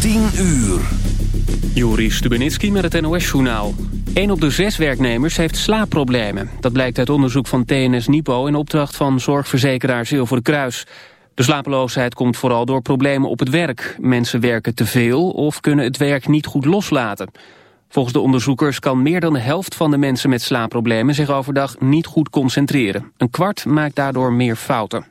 10 uur. Joris Stubenitski met het NOS-journaal. 1 op de zes werknemers heeft slaapproblemen. Dat blijkt uit onderzoek van TNS Nipo in opdracht van zorgverzekeraar Zilveren Kruis. De slapeloosheid komt vooral door problemen op het werk. Mensen werken te veel of kunnen het werk niet goed loslaten. Volgens de onderzoekers kan meer dan de helft van de mensen met slaapproblemen zich overdag niet goed concentreren. Een kwart maakt daardoor meer fouten.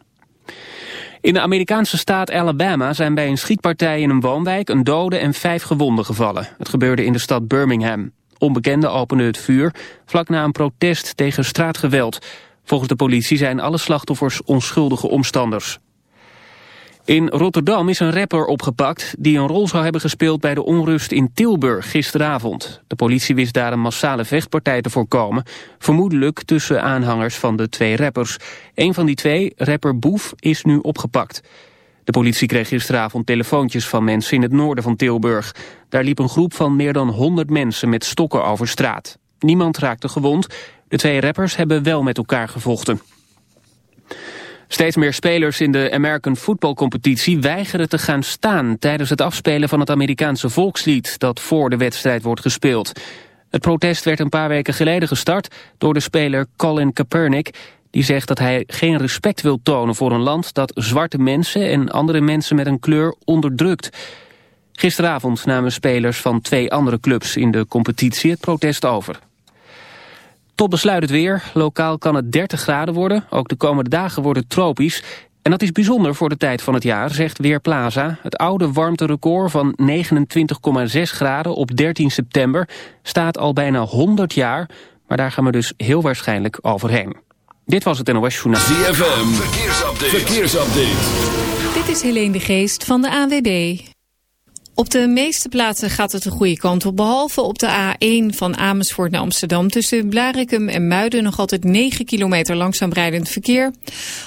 In de Amerikaanse staat Alabama zijn bij een schietpartij in een woonwijk een dode en vijf gewonden gevallen. Het gebeurde in de stad Birmingham. Onbekenden openden het vuur vlak na een protest tegen straatgeweld. Volgens de politie zijn alle slachtoffers onschuldige omstanders. In Rotterdam is een rapper opgepakt die een rol zou hebben gespeeld bij de onrust in Tilburg gisteravond. De politie wist daar een massale vechtpartij te voorkomen, vermoedelijk tussen aanhangers van de twee rappers. Een van die twee, rapper Boef, is nu opgepakt. De politie kreeg gisteravond telefoontjes van mensen in het noorden van Tilburg. Daar liep een groep van meer dan 100 mensen met stokken over straat. Niemand raakte gewond. De twee rappers hebben wel met elkaar gevochten. Steeds meer spelers in de American Football Competitie weigeren te gaan staan tijdens het afspelen van het Amerikaanse volkslied dat voor de wedstrijd wordt gespeeld. Het protest werd een paar weken geleden gestart door de speler Colin Kaepernick die zegt dat hij geen respect wil tonen voor een land dat zwarte mensen en andere mensen met een kleur onderdrukt. Gisteravond namen spelers van twee andere clubs in de competitie het protest over. Tot besluit het weer. Lokaal kan het 30 graden worden. Ook de komende dagen worden tropisch. En dat is bijzonder voor de tijd van het jaar, zegt Weerplaza. Het oude warmterecord van 29,6 graden op 13 september staat al bijna 100 jaar. Maar daar gaan we dus heel waarschijnlijk overheen. Dit was het NOS Journaal. ZFM, verkeersupdate. verkeersupdate. Dit is Helene de Geest van de ANWB. Op de meeste plaatsen gaat het de goede kant op. Behalve op de A1 van Amersfoort naar Amsterdam. Tussen Blarikum en Muiden nog altijd 9 kilometer langzaam rijdend verkeer.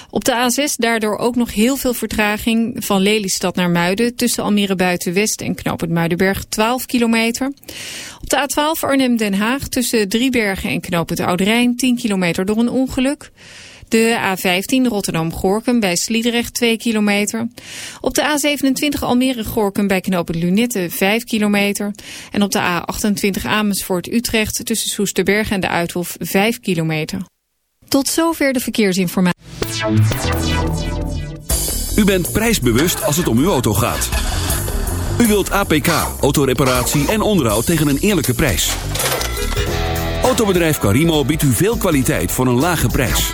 Op de A6 daardoor ook nog heel veel vertraging van Lelystad naar Muiden. Tussen Almere Buiten-West en Knoop Muidenberg 12 kilometer. Op de A12 Arnhem-Den Haag tussen Driebergen en Knoop het Oude Rijn 10 kilometer door een ongeluk. De A15 Rotterdam-Gorkum bij Sliedrecht 2 kilometer. Op de A27 Almere-Gorkum bij knopen Lunette 5 kilometer. En op de A28 Amersfoort-Utrecht tussen Soesterberg en de Uithof 5 kilometer. Tot zover de verkeersinformatie. U bent prijsbewust als het om uw auto gaat. U wilt APK, autoreparatie en onderhoud tegen een eerlijke prijs. Autobedrijf Carimo biedt u veel kwaliteit voor een lage prijs.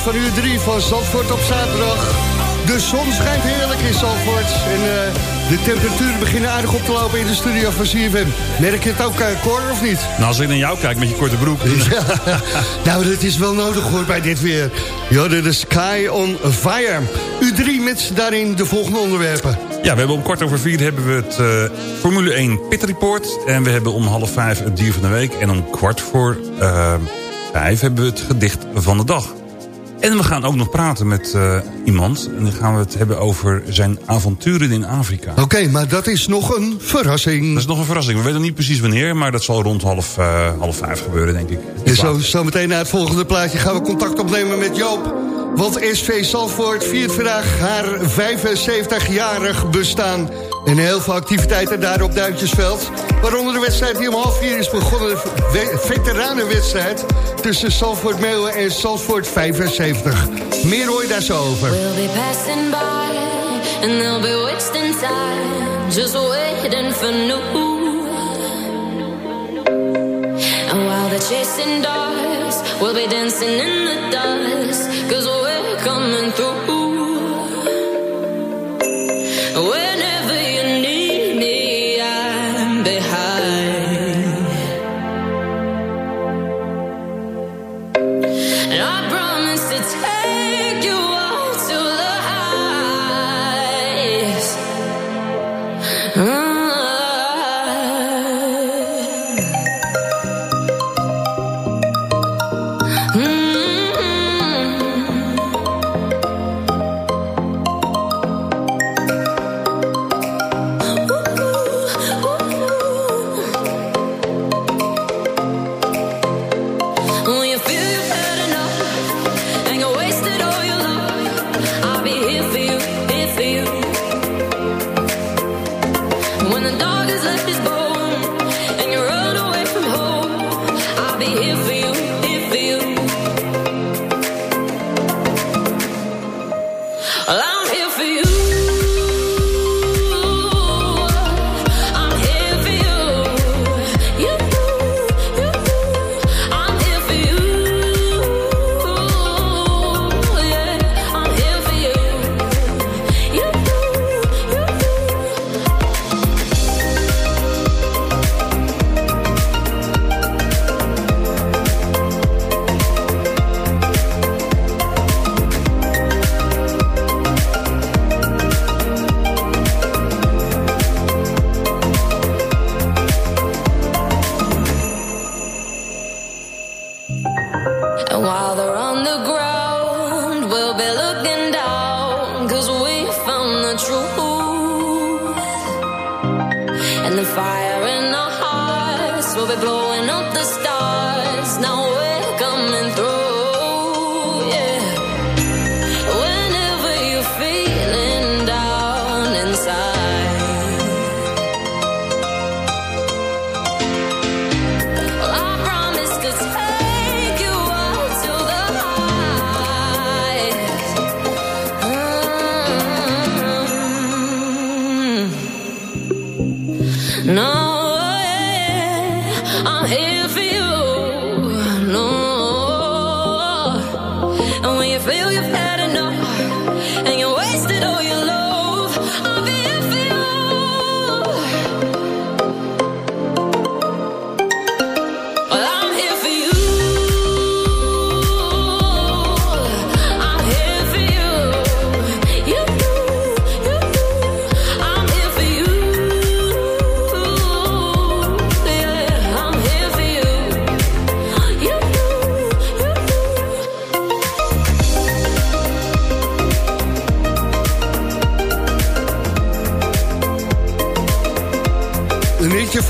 Van uur 3 van Zandvoort op zaterdag. De zon schijnt heerlijk in Zandvoort. En uh, de temperaturen beginnen aardig op te lopen in de studio van CFM. Merk je het ook, uh, Cor, of niet? Nou, als ik naar jou kijk met je korte broek... Ja, nou, dat is wel nodig hoor bij dit weer. Jorden, de Sky on Fire. U3 met daarin de volgende onderwerpen. Ja, we hebben om kwart over vier hebben we het uh, Formule 1 Pit Report. En we hebben om half vijf het dier van de week. En om kwart voor vijf hebben we het gedicht van de dag. En we gaan ook nog praten met uh, iemand. En dan gaan we het hebben over zijn avonturen in Afrika. Oké, okay, maar dat is nog een verrassing. Dat is nog een verrassing. We weten niet precies wanneer, maar dat zal rond half, uh, half vijf gebeuren, denk ik. En zo, zo meteen naar het volgende plaatje gaan we contact opnemen met Joop. Want SV Salvoort viert vandaag haar 75-jarig bestaan. En heel veel activiteiten daar op Duintjesveld. Waaronder de wedstrijd die om half vier is begonnen. De veteranenwedstrijd tussen Salford Meeuwen en Salford 75. Meer hoor je daar zo over. We'll be passing by and they'll be wasting time. Just waiting for. And while they're chasing dogs, we'll be in the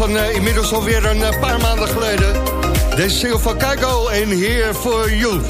van uh, inmiddels alweer een uh, paar maanden geleden. Deze single van Keigo en Here For You.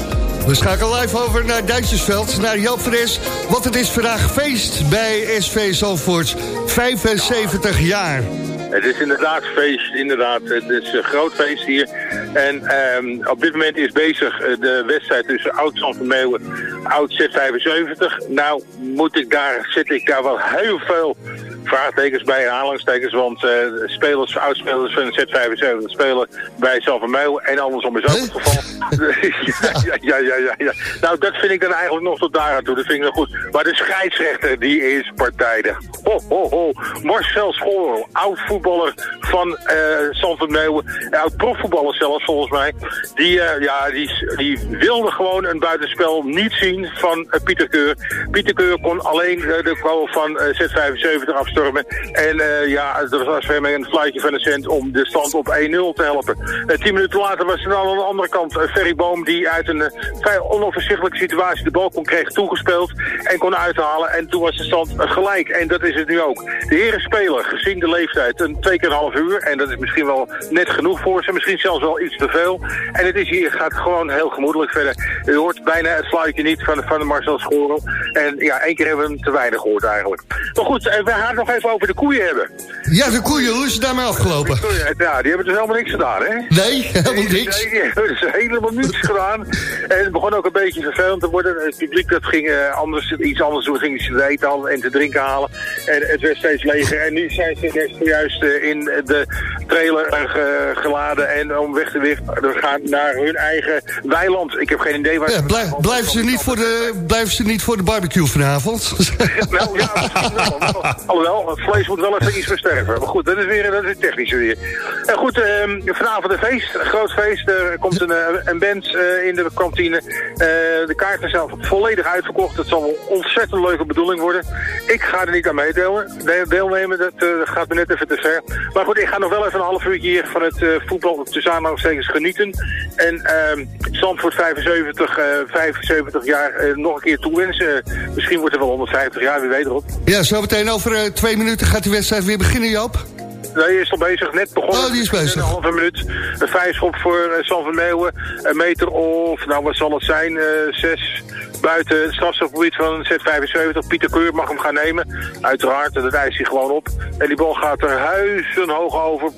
We schakelen live over naar Duitsersveld, naar Joop Fres. Want het is vandaag feest bij SV Zalvoort. 75 jaar. Het is inderdaad feest, inderdaad. Het is een groot feest hier. En ehm, op dit moment is bezig eh, de wedstrijd tussen oud van Meeuwen, oud Z75. Nou, moet ik daar, zit ik daar wel heel veel vraagtekens bij aanhalingstekens, want eh, spelers, oudspelers van Z75 spelen bij Salvermeeuw en andersom is ook het geval. ja, ja, ja, ja, ja. Nou, dat vind ik dan eigenlijk nog tot daar aan toe. Dat vind ik nog goed. Maar de scheidsrechter, die is partijdig. Ho, ho, ho. Marcel Schoorl, oud voetballer van eh Salvermeeuw, oud profvoetballer zelfs volgens mij. Die, eh, ja, die, die wilde gewoon een buitenspel niet zien van Pieter Keur. Pieter Keur kon alleen de goal van eh, Z75 En eh, ja, er was een fluitje van een cent om de stand op 1-0 te helpen. Eh, tien minuten later was er dan aan de andere kant uh, Ferry Boom die uit een eh, vrij onoverzichtelijke situatie de bal kon kreeg toegespeeld en kon uithalen. En toen was de stand eh, gelijk. En dat is het nu ook. De heren spelen, gezien de leeftijd, een twee keer een half uur. En dat is misschien wel net genoeg voor ze. Misschien zelfs wel iets te veel. En het is hier, gaat gewoon heel gemoedelijk verder. Je hoort bijna het fluitje niet van, van Marcel Schorel. En ja, één keer hebben we hem te weinig gehoord eigenlijk. Maar goed, eh, we het nog even over de koeien hebben. Ja, de koeien, hoe is het daarmee afgelopen? Ja, die hebben dus helemaal niks gedaan, hè? Nee, helemaal niks. Nee, hebben dus helemaal niets gedaan. En het begon ook een beetje vervelend te worden. Het publiek dat ging eh, anders, iets anders doen. Ging ze te eten halen en te drinken halen. En het werd steeds leger. En nu zijn ze zojuist eh, in de trailer eh, ge- geladen. En om weg te we gaan naar hun eigen weiland. Ik heb geen idee waar Ja, blij- blijven, ze niet voor de, blijven ze niet voor de barbecue vanavond? Nou ja, misschien wel. Wel. Het vlees moet wel even iets versterven. Maar goed, dat is weer dat is technisch weer. En goed, ehm, vanavond een feest, een groot feest. Er komt een, eh, een band eh, in de kantine. Eh, de kaarten zijn volledig uitverkocht. Het zal een ontzettend leuke bedoeling worden. Ik ga er niet aan meedelen. De- Deelnemen, dat gaat me net even te ver. Maar goed, ik ga nog wel even een half uurtje hier van het voetbal tussen aanhalingstekens genieten. En Zandvoort 75, eh 75 jaar nog een keer toewensen. misschien wordt er wel 150 jaar, wie weet erop. ja, zo meteen over twee minuten gaat die wedstrijd weer beginnen, Joop. Nee, hij is al bezig, net begonnen. Oh, die is bezig. Een halve minuut. Een vijfschop voor uh, San van Meeuwen. Een meter of, nou wat zal het zijn, eh, zes buiten het strafstofgebied van Z75. Pieter Keur mag hem gaan nemen. Uiteraard, dat eist hij gewoon op. En die bal gaat er huizenhoog over.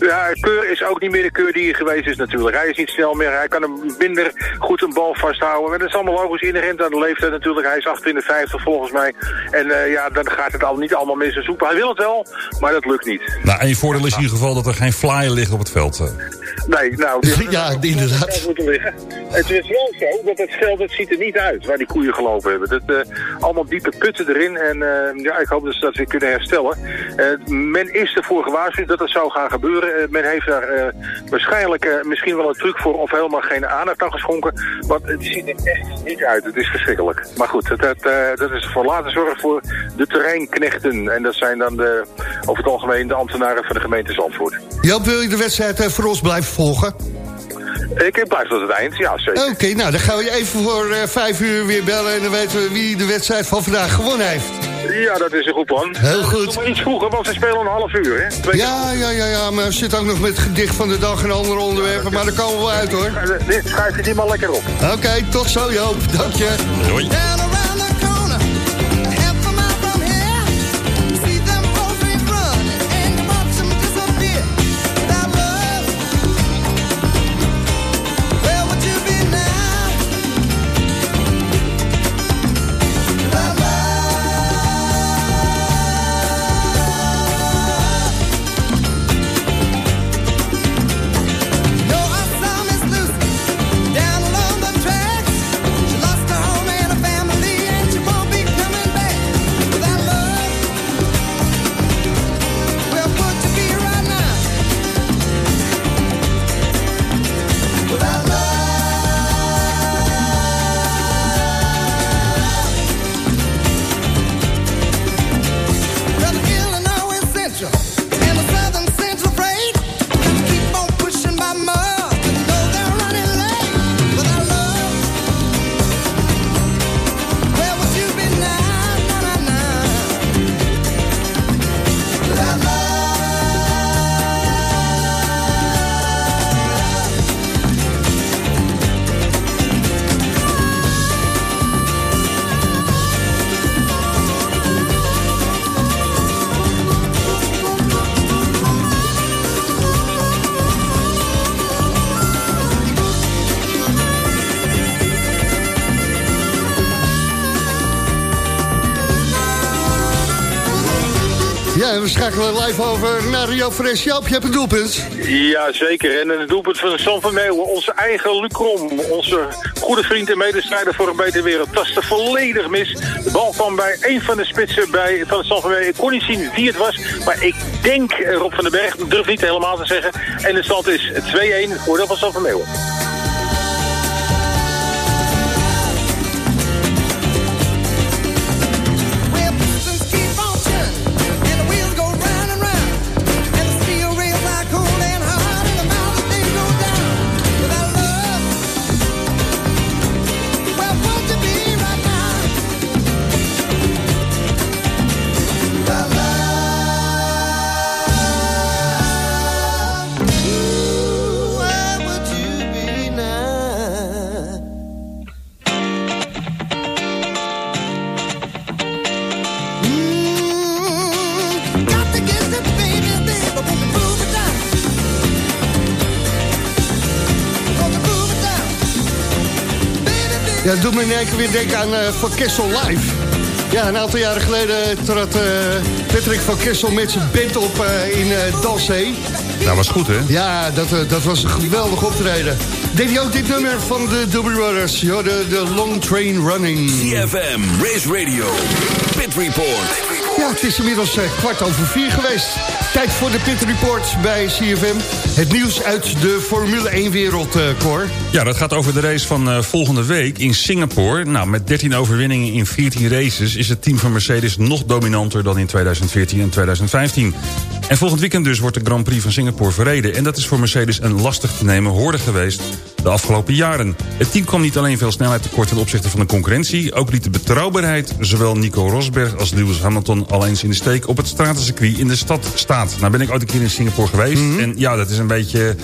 Ja, Keur is ook niet meer de Keur die hij geweest is natuurlijk. Hij is niet snel meer, hij kan hem minder goed een bal vasthouden. Maar dat is allemaal logisch inherent aan de leeftijd natuurlijk. Hij is 8 in de 50 volgens mij. En eh, ja, dan gaat het al niet allemaal mis en soep. Hij wil het wel, maar dat lukt niet. Nou, en je voordeel is in ieder geval dat er geen flyer liggen op het veld. eh. Nee, nou... Ja, inderdaad. Het is wel zo dat het veld, het ziet er niet uit waar die koeien gelopen hebben. Dat, eh, allemaal diepe putten erin en eh, ja, ik hoop dat ze dat weer kunnen herstellen. Eh, men is ervoor gewaarschuwd dat dat zou gaan gebeuren. Men heeft daar waarschijnlijk misschien wel een truc voor of helemaal geen aandacht aan geschonken. Want het ziet er echt niet uit. Het is verschrikkelijk. Maar goed, dat, dat, is voor later zorg voor de terreinknechten. En dat zijn dan de, over het algemeen de ambtenaren van de gemeente Zandvoort. Joop, wil je de wedstrijd voor ons blijven volgen? Ik blijf tot het eind, ja zeker. Oké, nou dan gaan we je even voor eh, vijf uur weer bellen... en dan weten we wie de wedstrijd van vandaag gewonnen heeft. Ja, dat is een goed plan. Heel goed. Maar iets vroeger, want ze spelen een half uur, hè? Twee Ja, ja, ja, ja, maar we zitten ook nog met het gedicht van de dag en andere onderwerpen... maar daar komen we wel uit, hoor. schuift het hier maar lekker op. Oké, tot zo, Joop. Dank je. Doei. En we schakelen live over naar Rio Fres. Joop, je hebt een doelpunt. Ja, zeker. En het doelpunt van Sam van Meeuwen, onze eigen Lucrom. Onze goede vriend en medestrijder voor een betere wereld. Tastte volledig mis. De bal kwam bij een van de spitsen bij, van Sam van Meeuwen. Ik kon niet zien wie het was, maar ik denk Rob van den Berg. Durf niet helemaal te zeggen. En de stand is 2-1 voordeel van Sam van Meeuwen. Doet me in één keer weer denken aan eh, Van Kessel Live. Ja, een aantal jaren geleden trad eh, Patrick van Kessel met zijn band op eh, in uh, Dalzee. Nou, was goed, hè? Ja, dat, dat was een geweldig optreden. Deed hij ook dit nummer van de Doobie Brothers? Ja, de, de Long Train Running. CFM, Race Radio, Pit Report. Ja, het is inmiddels kwart over vier geweest. Tijd voor de Pit Report bij CFM. Het nieuws uit de Formule 1-wereld, eh. Ja, dat gaat over de race van eh, volgende week in Singapore. Nou, met 13 overwinningen in 14 races... is het team van Mercedes nog dominanter dan in 2014 en 2015. En volgend weekend dus wordt de Grand Prix van Singapore verreden. En dat is voor Mercedes een lastig te nemen hoorde geweest de afgelopen jaren. Het team kwam niet alleen veel snelheid tekort ten opzichte van de concurrentie... ook liet de betrouwbaarheid zowel Nico Rosberg als Lewis Hamilton... al eens in de steek op het stratencircuit in de stad staat. Nou ben ik ooit een keer in Singapore geweest. En ja, dat is een beetje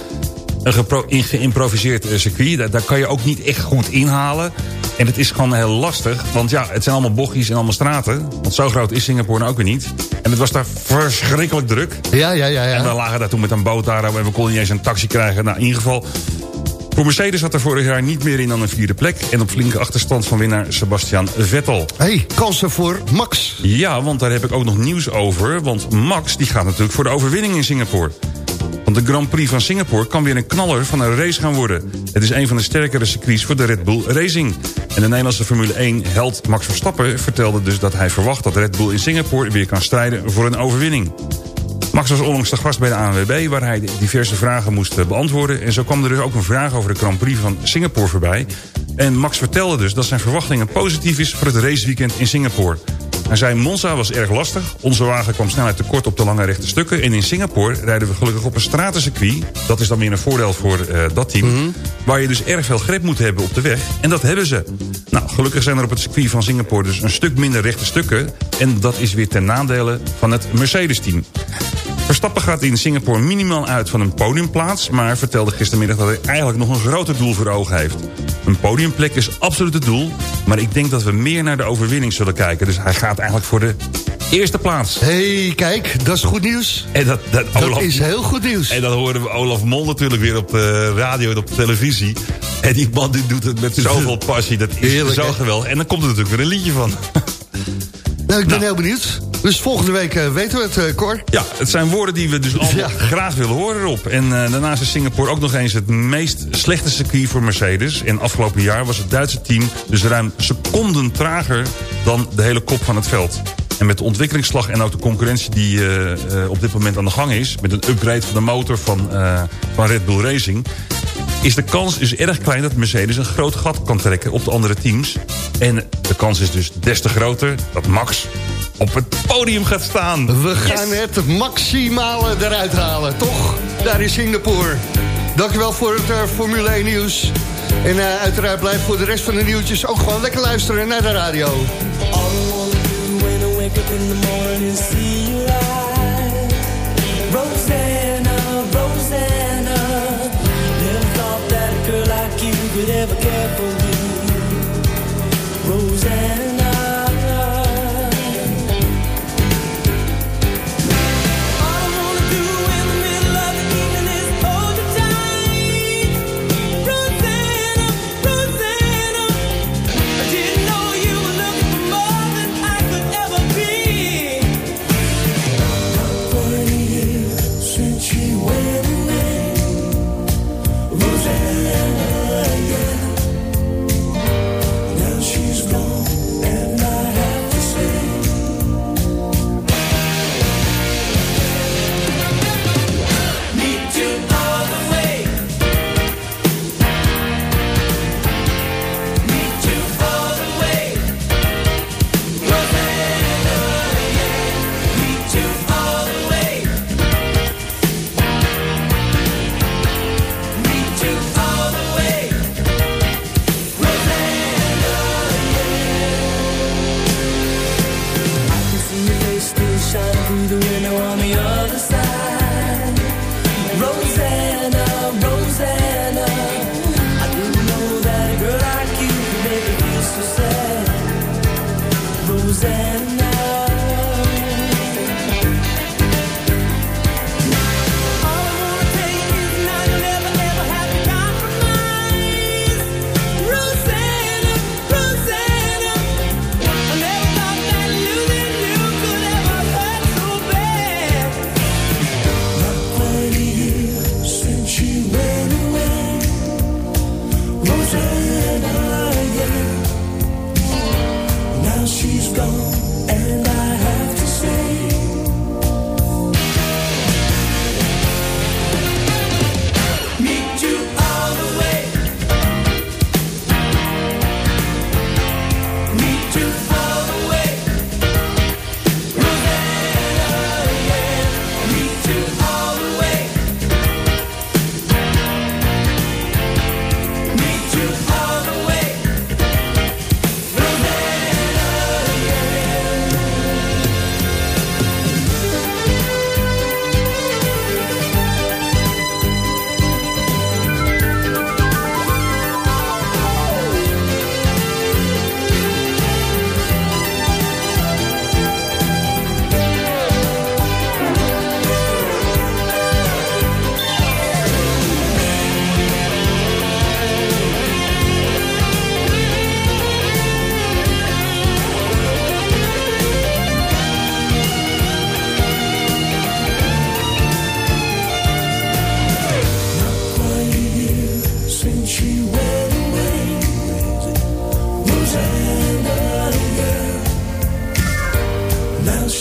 een geïmproviseerd eh, circuit. Daar, daar kan je ook niet echt goed inhalen. En het is gewoon heel lastig. Want ja, het zijn allemaal bochtjes en allemaal straten. Want zo groot is Singapore nou ook weer niet. En het was daar verschrikkelijk druk. Ja, ja, ja. En we ja. lagen daar toen met een boot daar en we konden niet eens een taxi krijgen. Nou, in ieder geval... Voor Mercedes zat er vorig jaar niet meer in dan een vierde plek. En op flinke achterstand van winnaar Sebastian Vettel. hey, kansen voor Max. Ja, want daar heb ik ook nog nieuws over. Want Max die gaat natuurlijk voor de overwinning in Singapore. De Grand Prix van Singapore kan weer een knaller van een race gaan worden. Het is een van de sterkere circuits voor de Red Bull Racing. En de Nederlandse Formule 1 held Max Verstappen vertelde dus dat hij verwacht... dat Red Bull in Singapore weer kan strijden voor een overwinning. Max was onlangs de gast bij de ANWB... waar hij diverse vragen moest eh, beantwoorden. En zo kwam er dus ook een vraag over de Grand Prix van Singapore voorbij. En Max vertelde dus dat zijn verwachtingen positief is... voor het raceweekend in Singapore. Hij zei, Monza was erg lastig. Onze wagen kwam snelheid tekort op de lange rechte stukken. En in Singapore rijden we gelukkig op een stratencircuit. Dat is dan weer een voordeel voor eh, dat team. Waar je dus erg veel grip moet hebben op de weg. En dat hebben ze. Nou, gelukkig zijn er op het circuit van Singapore dus een stuk minder rechte stukken. En dat is weer ten nadele van het Mercedes-team. Verstappen gaat in Singapore minimaal uit van een podiumplaats... maar vertelde gistermiddag dat hij eigenlijk nog een groter doel voor ogen heeft. Een podiumplek is absoluut het doel... maar ik denk dat we meer naar de overwinning zullen kijken. Dus hij gaat eigenlijk voor de eerste plaats. hey, kijk, dat is goed nieuws. En dat, dat, Dat Olaf, is heel goed nieuws. en dan horen we Olaf Mol natuurlijk weer op de radio en op de televisie. En die man die doet het met zoveel passie. Dat is Heerlijk, zo geweldig. En dan komt er natuurlijk weer een liedje van. Nou, ik ben Nou. heel benieuwd. Dus volgende week eh, weten we het, eh, Cor. Ja, het zijn woorden die we dus allemaal Ja. graag willen horen erop. En eh, daarnaast is Singapore ook nog eens het meest slechte circuit voor Mercedes. En afgelopen jaar was het Duitse team dus ruim seconden trager dan de hele kop van het veld. En met de ontwikkelingsslag en ook de concurrentie die op dit moment aan de gang is... met een upgrade van de motor van, van Red Bull Racing... is de kans dus erg klein dat Mercedes een groot gat kan trekken op de andere teams. En de kans is dus des te groter dat Max op het podium gaat staan. We gaan het maximale eruit halen, toch? Daar in Singapore. Dankjewel voor het eh, Formule 1 nieuws. En eh, uiteraard blijf voor de rest van de nieuwtjes ook gewoon lekker luisteren naar de radio. All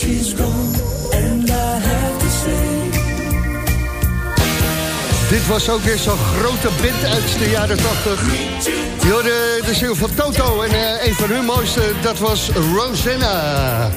she's gone and I have to say. Dit was ook weer zo'n grote band uit de jaren 80. Jorde, de ziel van Toto en eh, een van hun mooiste, dat was Rosanna.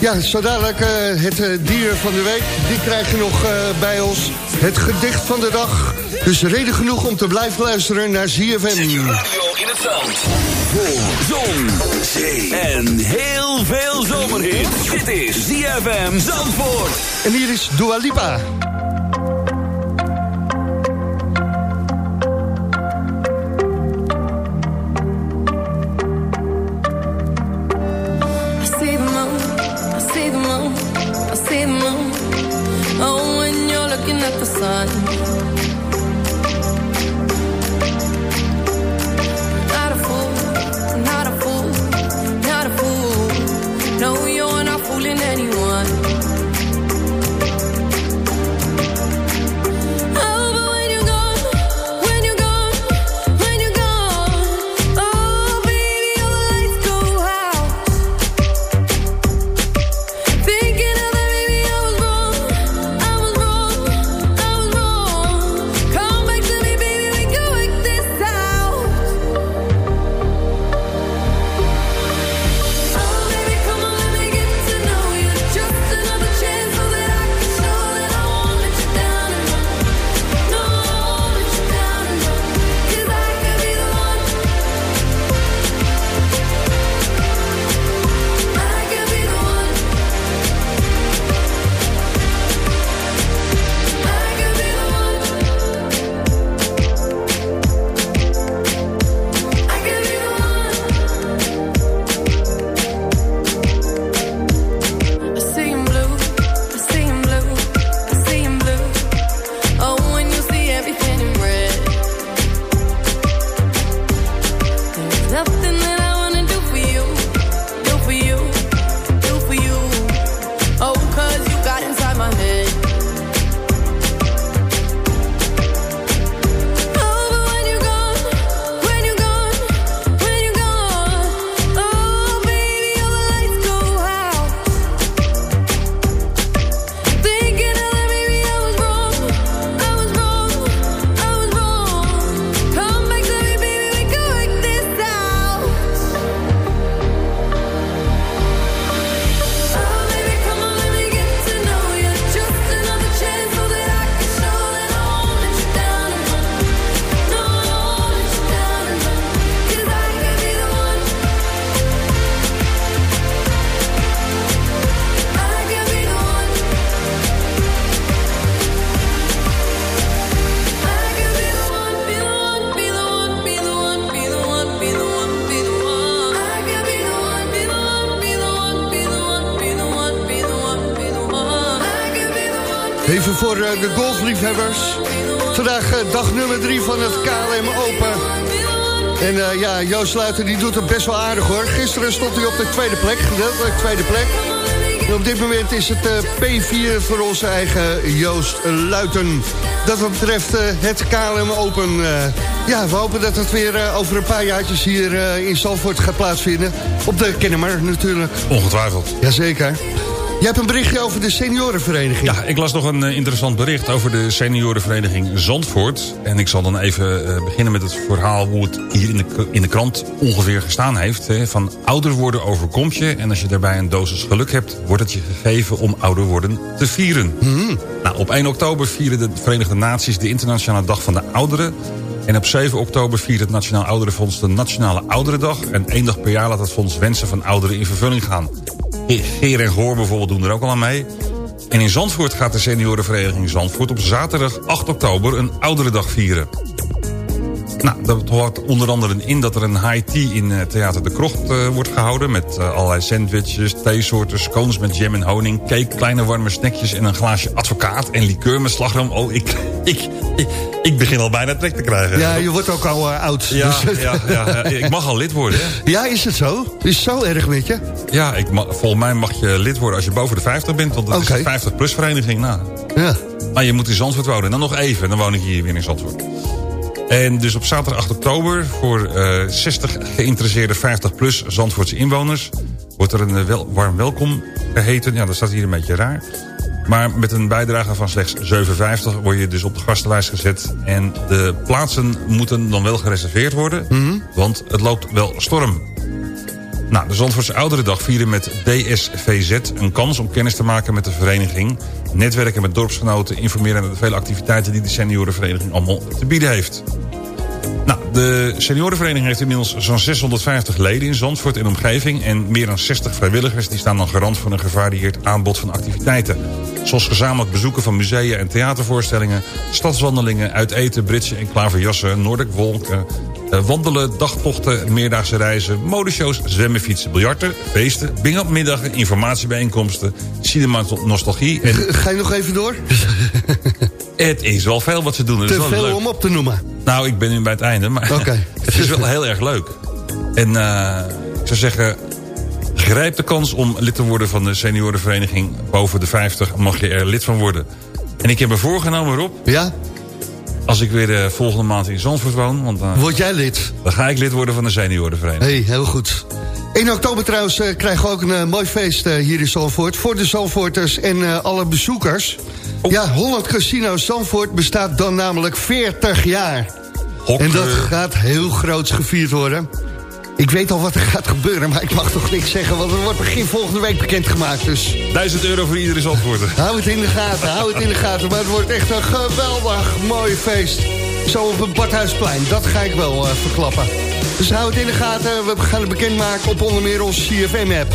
Ja, zo dadelijk eh, het eh, dier van de week. Die krijgen nog bij ons. Het gedicht van de dag. Dus reden genoeg om te blijven luisteren naar ZFM. in het zand. Voor zon, zee en heel veel zomerhit. Dit is ZFM Zandvoort. En hier is Dua Lipa. Voor eh, de golfliefhebbers. Vandaag eh, dag nummer 3 van het KLM Open. En uh, ja, Joost Sluiter die doet het best wel aardig hoor. Gisteren stond hij op de tweede plek, gedeeltelijk tweede plek. En op dit moment is het P4 voor onze eigen Joost Luiten. Dat wat betreft het KLM Open. ja, we hopen dat het weer over een paar jaartjes hier in Zalvoort gaat plaatsvinden. Op de Kennemer natuurlijk. Ongetwijfeld. Jazeker. Je hebt een berichtje over de seniorenvereniging. Ja, ik las nog een uh, interessant bericht over de seniorenvereniging Zandvoort. En ik zal dan even uh, beginnen met het verhaal hoe het hier in de, in de krant ongeveer gestaan heeft. Hè. Van ouder worden overkomt je en als je daarbij een dosis geluk hebt... wordt het je gegeven om ouder worden te vieren. Mm. Nou, op 1 oktober vieren de Verenigde Naties de Internationale Dag van de Ouderen... En op 7 oktober viert het Nationaal Ouderenfonds de Nationale Ouderendag. En één dag per jaar laat het fonds wensen van ouderen in vervulling gaan. Geer en Goor bijvoorbeeld doen er ook al aan mee. En in Zandvoort gaat de seniorenvereniging Zandvoort op zaterdag 8 oktober een ouderendag vieren. Nou, dat hoort onder andere in dat er een high tea in uh, Theater de Krocht uh, wordt gehouden... met uh, allerlei sandwiches, theesoorten, scones met jam en honing... cake, kleine warme snackjes en een glaasje advocaat en liqueur met slagroom. Oh, ik, ik, ik, ik begin al bijna trek te krijgen. Ja, je wordt ook al oud. Ja, dus. ja, ja, ik mag al lid worden. Hè? Ja, is het zo? Is het zo erg met je? Ja, ik mag, volgens mij mag je lid worden als je boven de 50 bent... want het okay. is een 50-plus vereniging. Nou. Ja. Maar je moet in Zandvoort wonen. En dan nog even, dan woon ik hier weer in Zandvoort. En dus op zaterdag 8 oktober voor uh, 60 geïnteresseerde 50-plus Zandvoortse inwoners... wordt er een wel, warm welkom geheten. Ja, dat staat hier een beetje raar. Maar met een bijdrage van slechts 57 word je dus op de gastenlijst gezet. En de plaatsen moeten dan wel gereserveerd worden. Want het loopt wel storm. Nou, de Zandvoortse Ouderendag vieren met DSVZ een kans om kennis te maken met de vereniging. Netwerken met dorpsgenoten, informeren naar de vele activiteiten die de seniorenvereniging allemaal te bieden heeft. Nou, de seniorenvereniging heeft inmiddels zo'n 650 leden in Zandvoort en omgeving... en meer dan 60 vrijwilligers die staan dan garant voor een gevarieerd aanbod van activiteiten. Zoals gezamenlijk bezoeken van musea en theatervoorstellingen... stadswandelingen, uiteten, britsen en klaverjassen, Noordic wolken... eh, wandelen, dagtochten, meerdaagse reizen, modeshows, zwemmen, fietsen, biljarten, feesten, bingo-middagen, informatiebijeenkomsten, cinema nostalgie en Ga je nog even door? het is wel veel wat ze doen. Te wel veel leuk. om op te noemen. Nou, ik ben nu bij het einde, maar het is wel heel erg leuk. En eh, ik zou zeggen, grijp de kans om lid te worden van de seniorenvereniging. Boven de 50 mag je er lid van worden. En ik heb me voorgenomen, Rob, Ja? Als ik weer de volgende maand in Zandvoort woon... want dan, Word jij lid? dan ga ik lid worden van de seniorenvereniging. hey, heel goed. 1 oktober trouwens eh, krijgen we ook een eh, mooi feest eh, hier in Zandvoort... voor de Zandvoorters en eh, alle bezoekers. Oh. Ja, Holland Casino Zandvoort bestaat dan namelijk 40 jaar. En dat gaat heel groots gevierd worden. Ik weet al wat er gaat gebeuren, maar ik mag toch niks zeggen... want het wordt begin volgende week bekendgemaakt, dus... 1000 euro voor iedere Zandvoorter. Hou het in de gaten, hou het in de gaten. Maar het wordt echt een geweldig mooi feest. Zo op het Badhuisplein, dat ga ik wel eh, verklappen. Dus hou het in de gaten. We gaan het bekendmaken op onder meer onze CFM-app.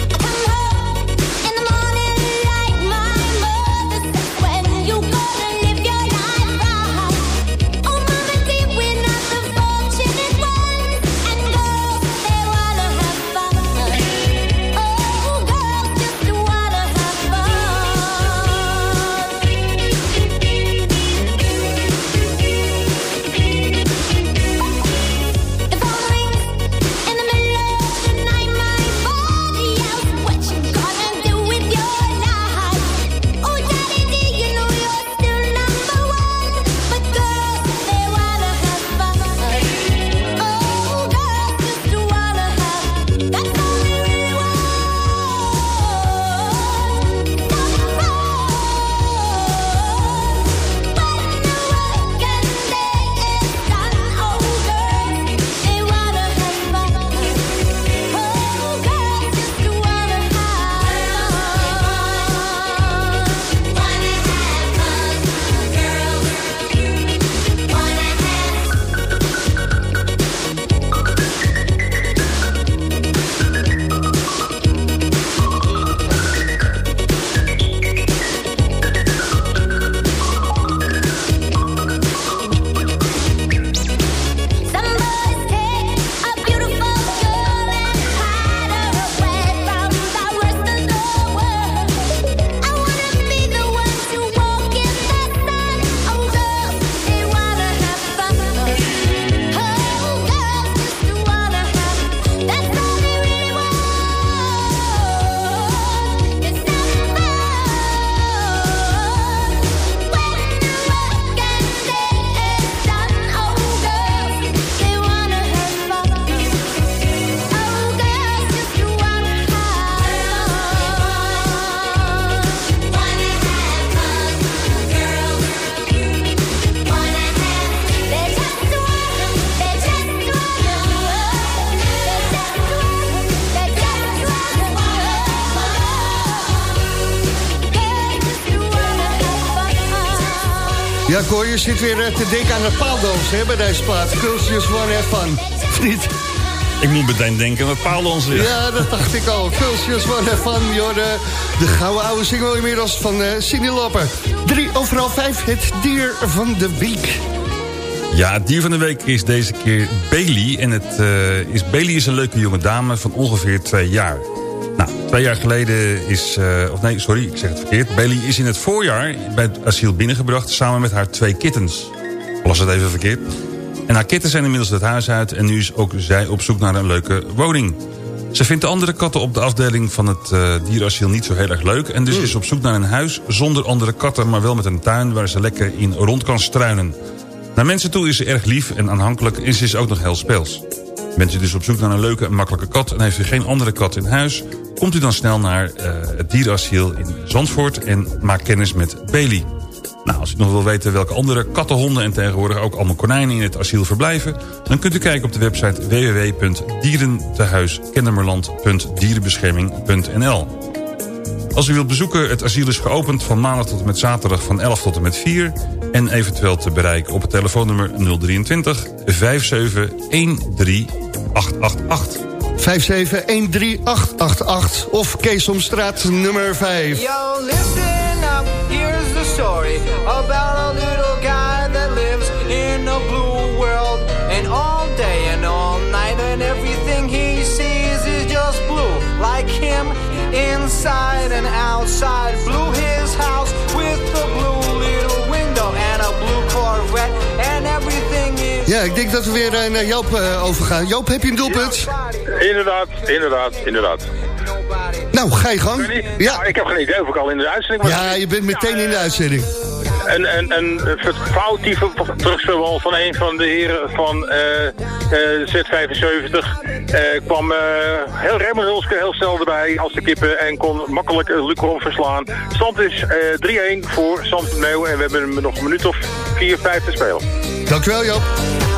Je zit weer eh, te denken aan de paaldans hè, bij deze plaat. Just wanna have fun. Of niet? Ik moet meteen denken aan het paaldansen. Ja. Dat dacht ik al. Just wanna have fun. De, de gouden oude single inmiddels van eh Cindy Lopper. Drie overal vijf, het dier van de week. Ja, het dier van de week is deze keer Bailey. En het, eh, is, Bailey is een leuke jonge dame van ongeveer twee jaar. Nou, twee jaar geleden is... eh, of nee, sorry, ik zeg het verkeerd. Bailey is in het voorjaar bij het asiel binnengebracht... samen met haar twee kittens. Las het even verkeerd. En haar kittens zijn inmiddels het huis uit... en nu is ook zij op zoek naar een leuke woning. Ze vindt de andere katten op de afdeling van het eh dierasiel niet zo heel erg leuk... en dus is ze op zoek naar een huis zonder andere katten... maar wel met een tuin waar ze lekker in rond kan struinen. Naar mensen toe is ze erg lief en aanhankelijk en ze is ook nog heel speels. Bent u dus op zoek naar een leuke en makkelijke kat... en heeft u geen andere kat in huis... komt u dan snel naar eh, het dierenasiel in Zandvoort... en maak kennis met Bailey. Nou, als u nog wil weten welke andere katten, honden en tegenwoordig ook allemaal konijnen in het asiel verblijven... dan kunt u kijken op de website www.dierentehuiskennemerland.dierenbescherming.nl. Als u wilt bezoeken, het asiel is geopend van maandag tot en met zaterdag van 11 tot en met 4... en eventueel te bereiken op het telefoonnummer 023 57 13888. 5713888 of Keesomstraat nummer 5. Yo, listen up, here's the story about a little guy that lives in a blue world. And all day and all night, and everything he sees is just blue. Like him, inside and outside. Denk dat we weer eh, naar Joop eh, overgaan. Joop, heb je een doelpunt? Inderdaad, inderdaad, inderdaad. Nou, ga je gang. Ja. Ik heb geen idee of ik al in de uitzending was. Ja, je bent meteen in de uitzending. Een, een, een foutieve terugspelbal van een van de heren van eh, eh, Z75 eh, kwam heel Hulske heel snel erbij als de kippen en kon makkelijk Lucron verslaan. Stand is 3-1 voor Samson Meeuw en we hebben nog een minuut of 4, 5 te spelen. Dankjewel Joop.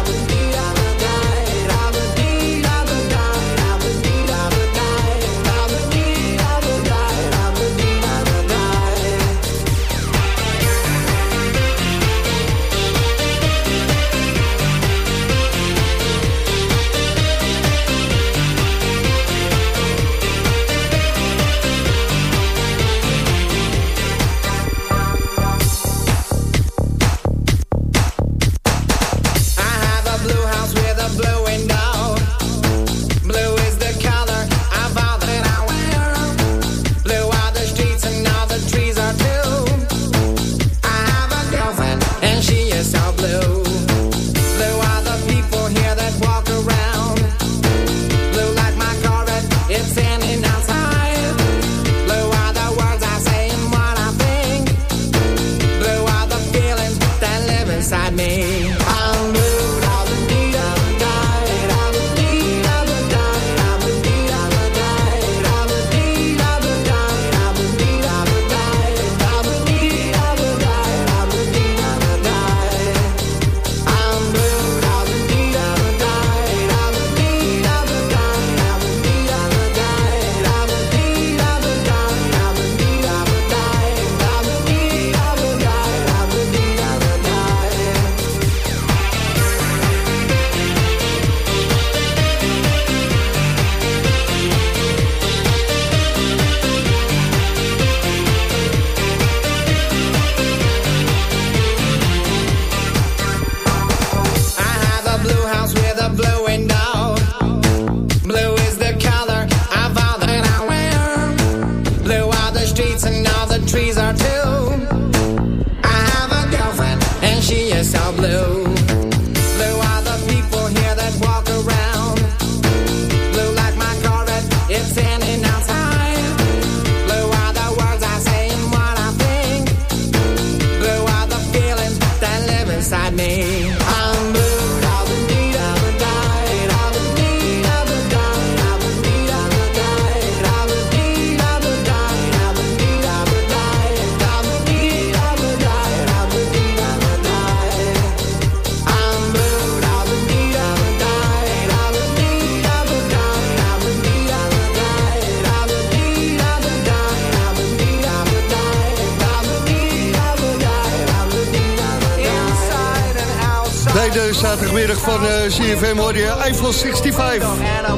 CFM hoor je Eiffel 65.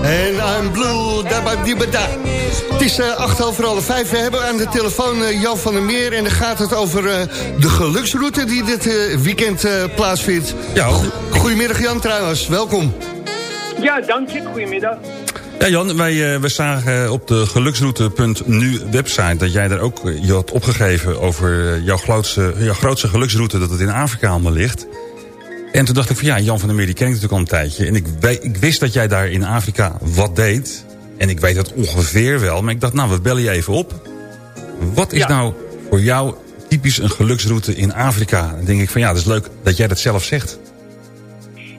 En I'm blue, dabadibada. Het is eh, acht over half vijf. We hebben aan de telefoon eh, Jan van der Meer. En dan gaat het over eh, de geluksroute die dit weekend plaatsvindt. Ja, Goedemiddag Jan trouwens, welkom. Ja, dank je. Goedemiddag. Ja Jan, wij, we zagen op de geluksroute.nu website... dat jij daar ook je had opgegeven over jouw grootste, jouw grootste geluksroute... dat het in Afrika allemaal ligt. En toen dacht ik van ja, Jan van der Meer die ken ik natuurlijk al een tijdje. En ik, ik wist dat jij daar in Afrika wat deed. En ik weet het ongeveer wel. Maar ik dacht nou, we bellen je even op. Wat is Ja. nou voor jou typisch een geluksroute in Afrika? Dan denk ik van ja, dat is leuk dat jij dat zelf zegt.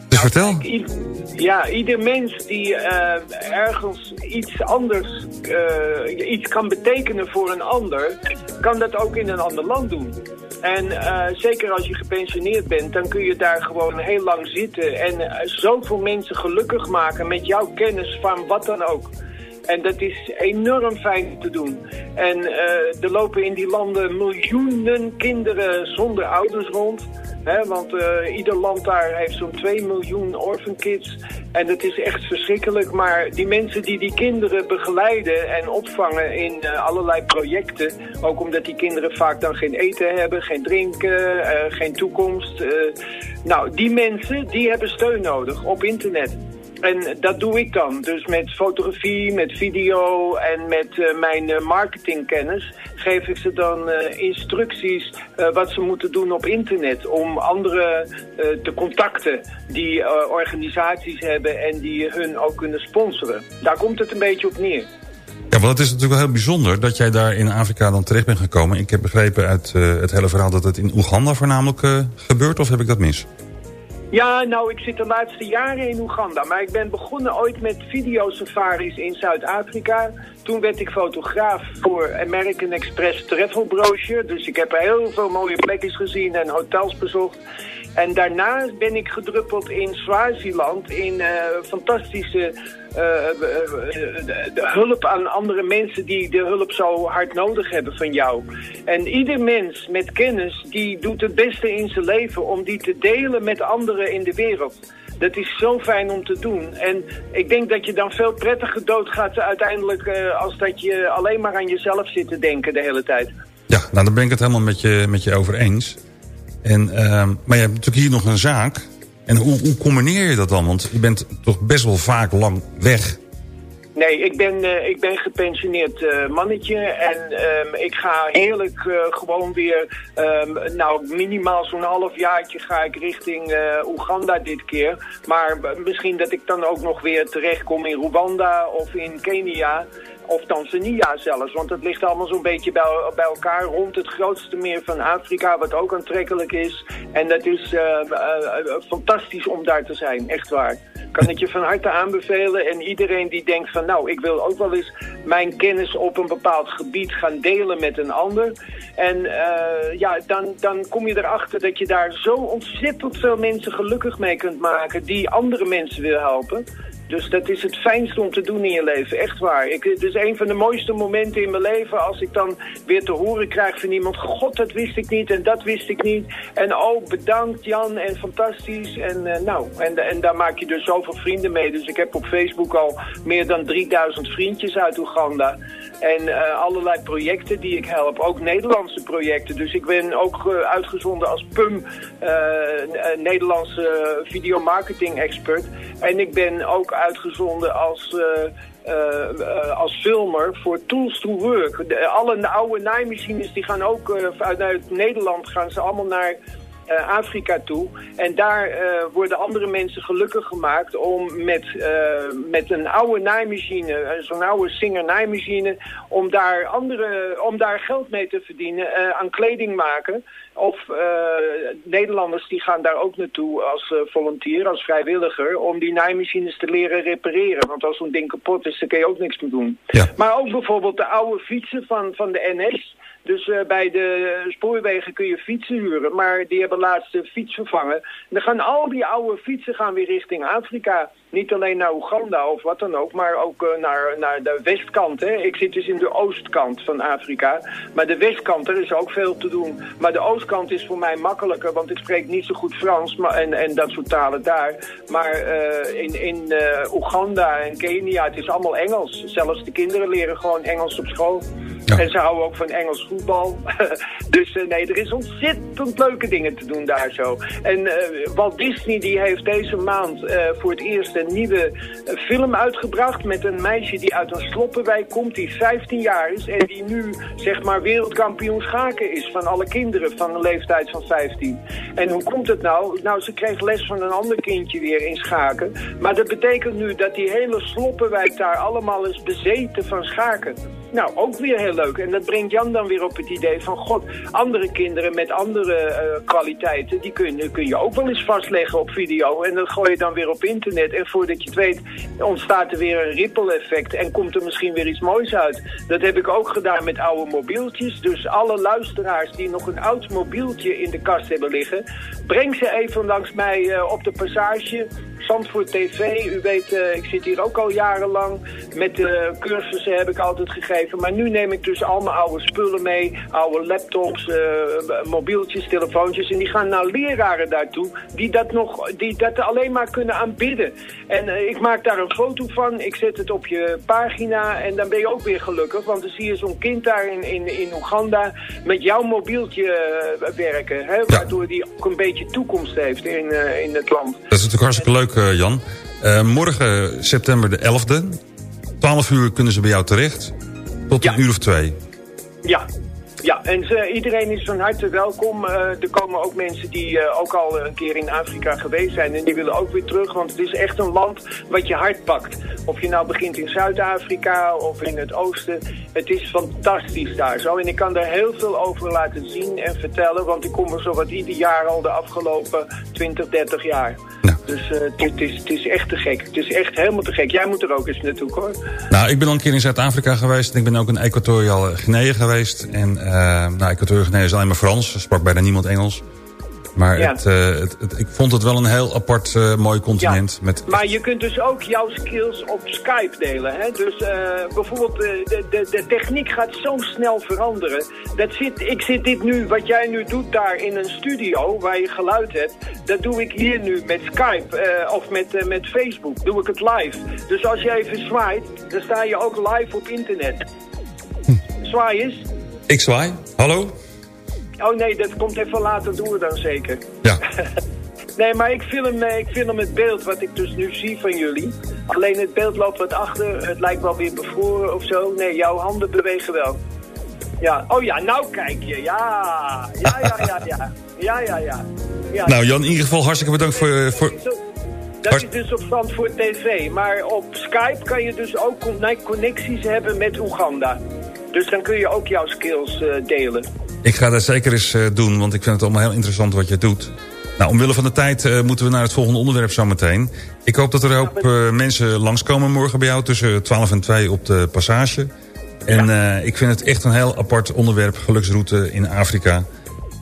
Dus vertel. I- Ja, ieder mens die eh, ergens iets anders, eh, iets kan betekenen voor een ander, kan dat ook in een ander land doen. En eh, zeker als je gepensioneerd bent, dan kun je daar gewoon heel lang zitten en eh, zoveel mensen gelukkig maken met jouw kennis van wat dan ook. En dat is enorm fijn te doen. En eh, er lopen in die landen miljoenen kinderen zonder ouders rond. Want eh, ieder land daar heeft zo'n 2 miljoen orphan kids. En het is echt verschrikkelijk. Maar die mensen die die kinderen begeleiden en opvangen in eh, allerlei projecten... ook omdat die kinderen vaak dan geen eten hebben, geen drinken, eh, geen toekomst... nou, die mensen die hebben steun nodig op internet. En dat doe ik dan. Dus met fotografie, met video en met eh, mijn eh, marketingkennis geef ik ze dan eh, instructies wat ze moeten doen op internet om anderen te contacten die organisaties hebben en die hun ook kunnen sponsoren. Daar komt het een beetje op neer. Ja, want het is natuurlijk wel heel bijzonder dat jij daar in Afrika dan terecht bent gekomen. Ik heb begrepen uit het hele verhaal dat het in Oeganda voornamelijk gebeurt, of heb ik dat mis? Ja, nou, ik zit de laatste jaren in Oeganda. Maar ik ben begonnen ooit met videosafaris in Zuid-Afrika. Toen werd ik fotograaf voor American Express Travel Brochure. Dus ik heb heel veel mooie plekjes gezien en hotels bezocht. En daarna ben ik gedruppeld in Swaziland in eh, fantastische eh, eh, de, hulp aan andere mensen die de hulp zo hard nodig hebben van jou. En ieder mens met kennis die doet het beste in zijn leven om die te delen met anderen in de wereld. Dat is zo fijn om te doen. En ik denk dat je dan veel prettiger doodgaat uiteindelijk als dat je alleen maar aan jezelf zit te denken de hele tijd. Ja, nou dan ben ik het helemaal met je, met je over eens. En, ehm, maar je hebt natuurlijk hier nog een zaak. En hoe, hoe combineer je dat dan? Want je bent toch best wel vaak lang weg. Nee, ik ben, eh, ik ben gepensioneerd eh, mannetje en ehm, ik ga heerlijk eh, gewoon weer, ehm, nou minimaal zo'n half jaartje ga ik richting Oeganda dit keer. Maar misschien dat ik dan ook nog weer terechtkom in Rwanda of in Kenia of Tanzania zelfs. Want het ligt allemaal zo'n beetje bij, bij elkaar rond het grootste meer van Afrika, wat ook aantrekkelijk is. En dat is eh, eh, eh, fantastisch om daar te zijn, echt waar. Kan ik je van harte aanbevelen. En iedereen die denkt van nou, ik wil ook wel eens mijn kennis op een bepaald gebied gaan delen met een ander. En ja, dan, dan kom je erachter dat je daar zo ontzettend veel mensen gelukkig mee kunt maken die andere mensen wil helpen. Dus dat is het fijnste om te doen in je leven, echt waar. Ik, het is een van de mooiste momenten in mijn leven als ik dan weer te horen krijg van iemand... God, dat wist ik niet en dat wist ik niet. En oh, bedankt Jan en fantastisch. En eh, nou, en, en daar maak je dus zoveel vrienden mee. Dus ik heb op Facebook al meer dan 3000 vriendjes uit Oeganda. En eh, allerlei projecten die ik help, ook Nederlandse projecten. Dus ik ben ook eh, uitgezonden als PUM, Nederlandse videomarketing expert. En ik ben ook uitgezonden als... eh, eh, eh, als filmer voor Tools to Work. Alle oude naaimachines die gaan ook eh, vanuit Nederland gaan ze allemaal naar Afrika toe. En daar worden andere mensen gelukkig gemaakt om met, met een oude naaimachine, zo'n oude Singer naaimachine, om daar, andere, om daar geld mee te verdienen aan kleding maken. Of eh, Nederlanders die gaan daar ook naartoe als eh, volunteer, als vrijwilliger, om die naaimachines te leren repareren. Want als zo'n ding kapot is, dan kun je ook niks meer doen. Maar ook bijvoorbeeld de oude fietsen van, van de NS. Dus eh, bij de spoorwegen kun je fietsen huren, maar die hebben laatst de fiets vervangen. En dan gaan al die oude fietsen gaan weer richting Afrika. Niet alleen naar Oeganda of wat dan ook, maar ook eh, naar, naar de westkant. Hè. Ik zit dus in de oostkant van Afrika. Maar de westkant, er is ook veel te doen. Maar de oostkant is voor mij makkelijker, want ik spreek niet zo goed Frans maar, en, en dat soort talen daar. Maar eh, in, in Oeganda en Kenia, het is allemaal Engels. Zelfs de kinderen leren gewoon Engels op school. En ze houden ook van Engels voetbal. dus eh, nee, er is ontzettend leuke dingen te doen daar zo. En eh, Walt Disney die heeft deze maand eh, voor het eerst een nieuwe film uitgebracht... met een meisje die uit een sloppenwijk komt, die 15 jaar is... en die nu, zeg maar, wereldkampioen schaken is van alle kinderen van een leeftijd van 15. En hoe komt het nou? Nou, ze kreeg les van een ander kindje weer in schaken. Maar dat betekent nu dat die hele sloppenwijk daar allemaal is bezeten van schaken. Nou, ook weer heel leuk. En dat brengt Jan dan weer op het idee van... God, andere kinderen met andere eh, kwaliteiten... die kun, kun je ook wel eens vastleggen op video. En dat gooi je dan weer op internet. En voordat je het weet ontstaat er weer een ripple effect... en komt er misschien weer iets moois uit. Dat heb ik ook gedaan met oude mobieltjes. Dus alle luisteraars die nog een oud mobieltje in de kast hebben liggen... breng ze even langs mij eh, op de passage... Zandvoort TV, u weet, eh, ik zit hier ook al jarenlang. Met cursussen heb ik altijd gegeven. Maar nu neem ik dus al mijn oude spullen mee. Oude laptops, eh, mobieltjes, telefoontjes. En die gaan naar leraren daartoe. Die dat, nog, die dat alleen maar kunnen aanbidden. En eh, ik maak daar een foto van. Ik zet het op je pagina. En dan ben je ook weer gelukkig. Want dan zie je zo'n kind daar in, in, in Oeganda met jouw mobieltje werken. Hè, waardoor die ook een beetje toekomst heeft in, in het land. Dat is natuurlijk hartstikke leuk uh, Jan. Uh, morgen, september de 11e. 12 uur kunnen ze bij jou terecht. Tot een uur of twee. Ja, ja, en ze, iedereen is van harte welkom. Uh, er komen ook mensen die uh, ook al een keer in Afrika geweest zijn. En die willen ook weer terug, want het is echt een land wat je hart pakt. Of je nou begint in Zuid-Afrika of in het oosten. Het is fantastisch daar zo. En ik kan daar heel veel over laten zien en vertellen. Want ik kom er zo wat ieder jaar al de afgelopen 20, 30 jaar. Nou. Dus uh, het, is, het is echt te gek. Het is echt helemaal te gek. Jij moet er ook eens naartoe, hoor. Nou, ik ben al een keer in Zuid-Afrika geweest. En ik ben ook in Equatorial Guinea geweest. En nou, Equatorial Guinea is alleen maar Frans. Sprak bijna niemand Engels. Maar Ja. het, uh, het, het- ik vond het wel een heel apart uh, mooi continent. Met, Maar je kunt dus ook jouw skills op Skype delen. Hè? Dus eh, bijvoorbeeld eh, de, de, de techniek gaat zo snel veranderen. Dat zit, ik zit dit nu, wat jij nu doet daar in een studio waar je geluid hebt. Dat doe ik hier nu met Skype eh, of met, eh, met Facebook. Doe ik het live. Dus als je even zwaait, dan sta je ook live op internet. Zwaai eens. Ik zwaai. Hallo? Oh nee, dat komt even later door dan zeker. Ja. Nee, maar ik film, eh, ik film het beeld wat ik dus nu zie van jullie. Alleen het beeld loopt wat achter. Het lijkt wel weer bevroren of zo. Nee, jouw handen bewegen wel. Ja, oh ja, nou kijk je. Ja, ja, ja, ja, ja. Ja, ja, ja. ja. Nou Jan, in ieder geval hartstikke bedankt voor... eh, voor... Dat is dus op Zandvoort TV. Maar op Skype kan je dus ook con- connecties hebben met Oeganda. Dus dan kun je ook jouw skills eh, delen. Ik ga dat zeker eens eh, doen, want ik vind het allemaal heel interessant wat je doet. Nou, omwille van de tijd eh, moeten we naar het volgende onderwerp zometeen. Ik hoop dat er ook mensen langskomen morgen bij jou tussen 12 en 2 op de passage. En ik vind het echt een heel apart onderwerp, geluksroute in Afrika.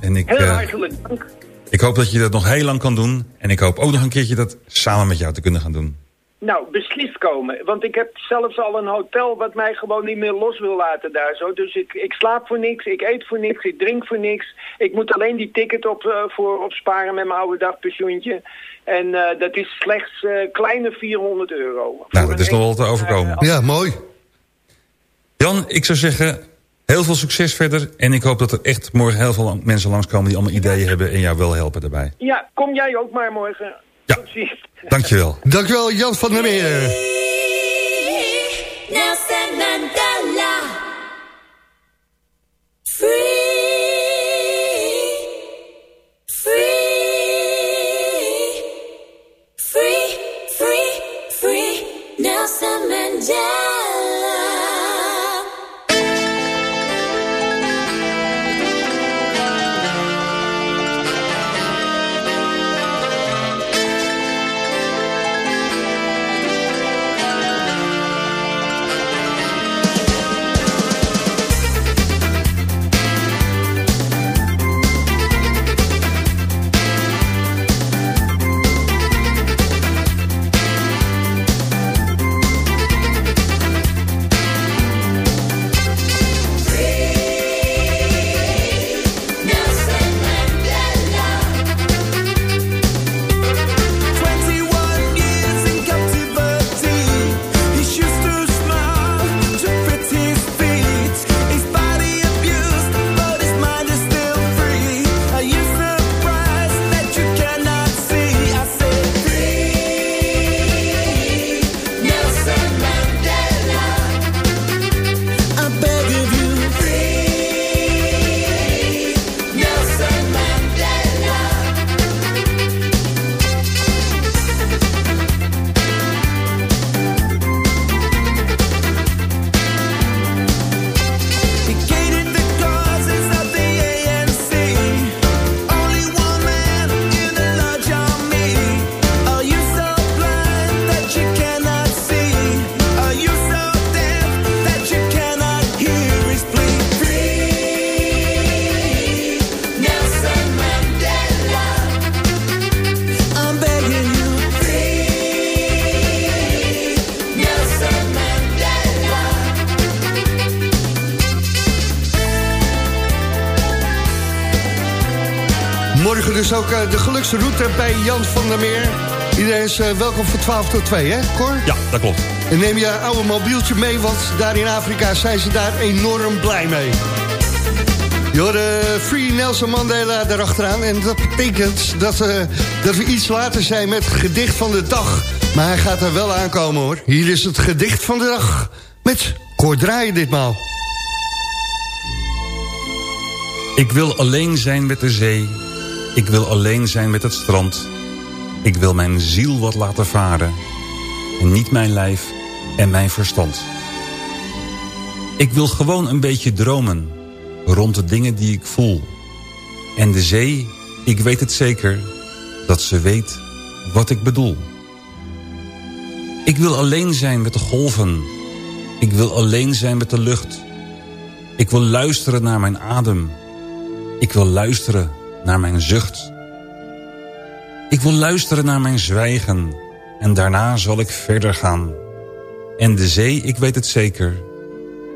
En ik, Heel hartelijk dank. ik hoop dat je dat nog heel lang kan doen. En ik hoop ook nog een keertje dat samen met jou te kunnen gaan doen. Nou, beslist komen. Want ik heb zelfs al een hotel wat mij gewoon niet meer los wil laten daar zo. Dus ik, ik slaap voor niks, ik eet voor niks, ik drink voor niks. Ik moet alleen die ticket op, eh, voor opsparen met mijn oude dagpensioentje. En eh, dat is slechts eh, kleine 400 euro. Nou, dat is nog wel te overkomen. Ja, mooi. Jan, ik zou zeggen, heel veel succes verder. En ik hoop dat er echt morgen heel veel mensen langskomen die allemaal ideeën hebben en jou wel helpen daarbij. Ja, kom jij ook maar morgen. Ja. Dankjewel. Dankjewel Jan van der Meer. Nelson Mandela. Free. Eh, de geluksroute bij Jan van der Meer. Iedereen is eh, welkom van 12 tot 2, hè, Cor? Ja, dat klopt. En neem je oude mobieltje mee, want daar in Afrika zijn ze daar enorm blij mee. Jorde Free Nelson Mandela daarachteraan. En dat betekent dat, eh, dat we iets later zijn met het gedicht van de dag. Maar hij gaat er wel aankomen, hoor. Hier is het gedicht van de dag. Met Cor Draaien ditmaal. Ik wil alleen zijn met de zee. Ik wil alleen zijn met het strand. Ik wil mijn ziel wat laten varen. En niet mijn lijf en mijn verstand. Ik wil gewoon een beetje dromen. Rond de dingen die ik voel. En de zee, ik weet het zeker. Dat ze weet wat ik bedoel. Ik wil alleen zijn met de golven. Ik wil alleen zijn met de lucht. Ik wil luisteren naar mijn adem. Ik wil luisteren naar mijn zucht. Ik wil luisteren naar mijn zwijgen. En daarna zal ik verder gaan. En de zee, ik weet het zeker,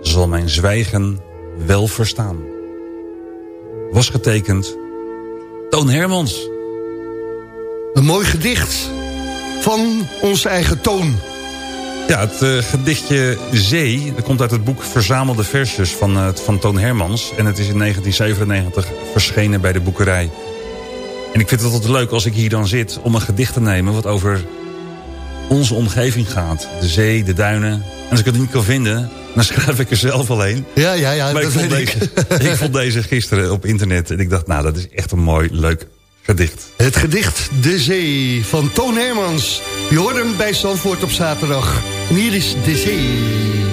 zal mijn zwijgen wel verstaan. Was getekend Toon Hermans. Een mooi gedicht van onze eigen Toon. Ja, het uh, gedichtje Zee, dat komt uit het boek Verzamelde Versjes van, uh, van Toon Hermans. En het is in 1997 verschenen bij de boekerij. En ik vind het altijd leuk als ik hier dan zit om een gedicht te nemen... wat over onze omgeving gaat. De zee, de duinen. En als ik het niet kan vinden, dan schrijf ik er zelf alleen. Ja, ja, ja, maar dat ik vond, ik vond deze gisteren op internet. En ik dacht, nou, dat is echt een mooi, leuk Het gedicht De Zee van Toon Hermans. Je hoort hem bij Zandvoort op zaterdag. En hier is De Zee.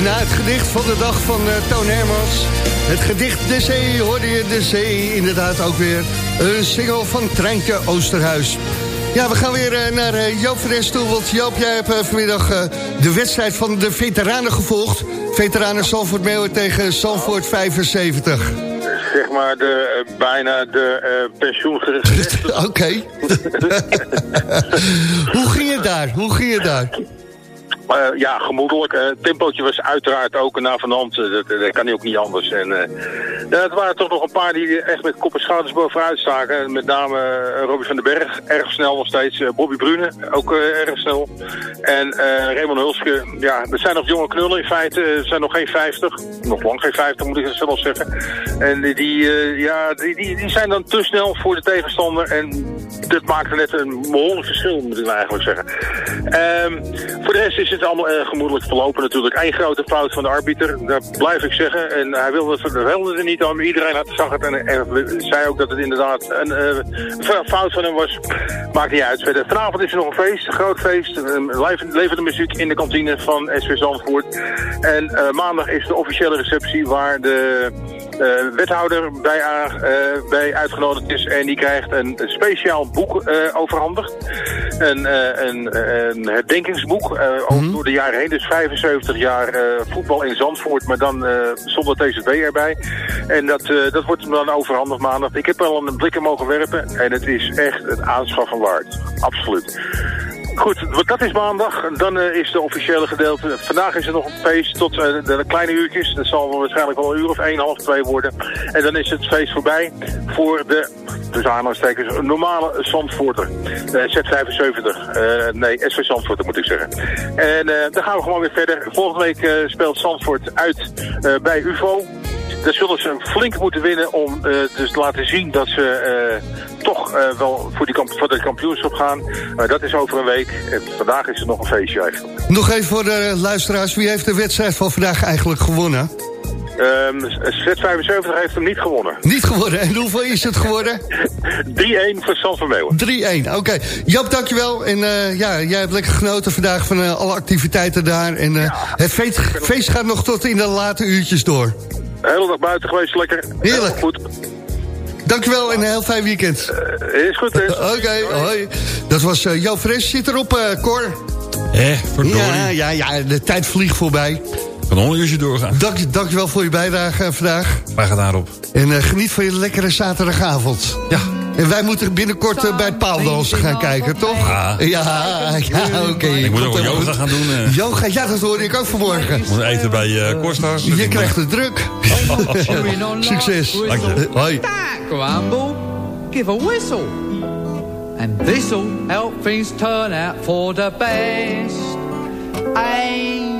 En na het gedicht van de dag van uh, Toon Hermans... het gedicht De Zee hoorde je De Zee inderdaad ook weer... een single van Treintje Oosterhuis. Ja, we gaan weer uh, naar uh, Joop Fres toe. Want Joop, jij hebt vanmiddag de wedstrijd van de veteranen gevolgd. Veteranen Salford Meeuwen tegen Salford 75 zeg maar de, uh, bijna de uh. Oké. Hoe ging het daar? Hoe ging het daar? Uh, ja, gemoedelijk. Uh, het tempootje was uiteraard ook een hand. Uh, dat, dat, kan ook niet anders. En, het waren toch nog een paar die echt met kop en schouders bovenuit staken. Met name Robbie van den Berg, erg snel nog steeds. Bobby Brune, ook erg snel. En Raymond Hulske, ja, dat zijn nog jonge knullen in feite. Ze zijn nog geen 50. Nog lang geen 50 moet ik het zelf zeggen. En die, ja, die, die, die zijn dan te snel voor de tegenstander. En dat maakte net een behoorlijk verschil, moet ik eigenlijk zeggen. Um, voor de rest is het allemaal uh, gemoedelijk verlopen natuurlijk. Eén grote fout van de arbiter, dat blijf ik zeggen. En hij wilde, wilde er niet aan. Iedereen had, zag het en, zei ook dat het inderdaad een uh, fout van hem was. Maakt niet uit. Vanavond is er nog een feest, een groot feest. Um, levende muziek in de kantine van SV Zandvoort. En uh, maandag is de officiële receptie waar de wethouder bij, bij uitgenodigd is. En die krijgt een, een boek overhandigd. Een, een, een herdenkingsboek over door de jaren heen. Dus 75 jaar voetbal in Zandvoort, maar dan zonder TZB erbij. En dat, dat wordt dan overhandigd maandag. Ik heb al een blik in mogen werpen en het is echt het aanschaffen waard. Absoluut. Goed, dat is maandag. Dan uh, is de officiële gedeelte. Vandaag is er nog een feest tot uh, de kleine uurtjes. Dat zal waarschijnlijk wel een uur of 1, half 2 worden. En dan is het feest voorbij voor de, dus aanhalingstekens, normale Zandvoorter. Uh, Z75. nee, SV Zandvoorter moet ik zeggen. En dan gaan we gewoon weer verder. Volgende week speelt Zandvoort uit bij UVO. Daar zullen ze flink moeten winnen om dus te laten zien dat ze toch uh, wel voor, die voor de kampioenschap gaan. dat is over een week. En vandaag is er nog een feestje eigenlijk. Nog even voor de luisteraars. Wie heeft de wedstrijd van vandaag eigenlijk gewonnen? Um, Z75 heeft hem niet gewonnen. Niet gewonnen. En hoeveel is het geworden? 3-1 voor San van Meeuwen. 3-1, oké. Okay. Jap, dankjewel. En uh, ja, jij hebt lekker genoten vandaag van uh, alle activiteiten daar. En uh, ja, het feest, feest gaat nog tot in de late uurtjes door. Hele dag buiten geweest, lekker. Heerlijk. goed. Dankjewel en een heel fijn weekend. Uh, is goed. Oké, okay, hoi. Dat was uh, jouw fris. Zit erop, uh, Cor. Eh, verdorie. Ja, ja, ja, de tijd vliegt voorbij. Kan nog een uurtje doorgaan. Dank, dankjewel voor je bijdrage vandaag. Wij gaan daarop. En geniet van je lekkere zaterdagavond. Ja. En wij moeten binnenkort uh, bij het paaldansen gaan kijken, toch? Ja, ja, ja oké. Okay. Ik moet ook yoga gaan doen. Uh. Yoga, ja, dat hoorde ik ook vanmorgen. Ik moet eten bij uh. Je krijgt het druk. Succes. Dank je. Hoi. Give a whistle. And this'll help things turn out for the best. And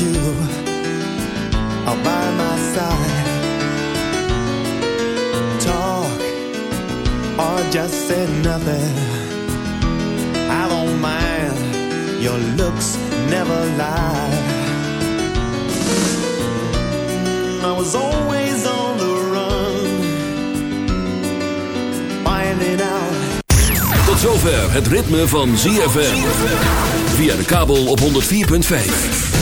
you are by my side. Talk or just say nothing. I don't mind. Your looks never lie. I was always on the run. Finding out. Tot zover het ritme van ZFM. Via de kabel op 104.5.